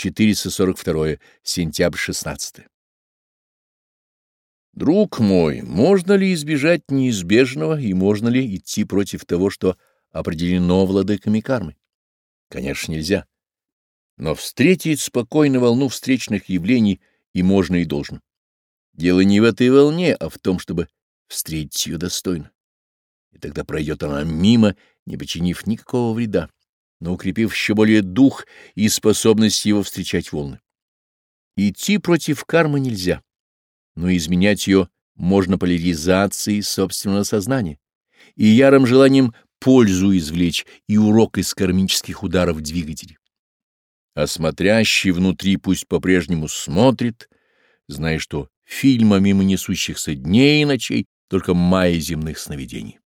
442 сентябрь 16. Друг мой, можно ли избежать неизбежного и можно ли идти против того, что определено владыками кармы? Конечно, нельзя. Но встретить спокойно волну встречных явлений и можно, и должно. Дело не в этой волне, а в том, чтобы встретить ее достойно. И тогда пройдет она мимо, не починив никакого вреда но укрепив еще более дух и способность его встречать волны. Идти против кармы нельзя, но изменять ее можно поляризацией собственного сознания и ярым желанием пользу извлечь и урок из кармических ударов двигателей. А смотрящий внутри пусть по-прежнему смотрит, зная, что фильма мимо несущихся дней и ночей только мая земных сновидений.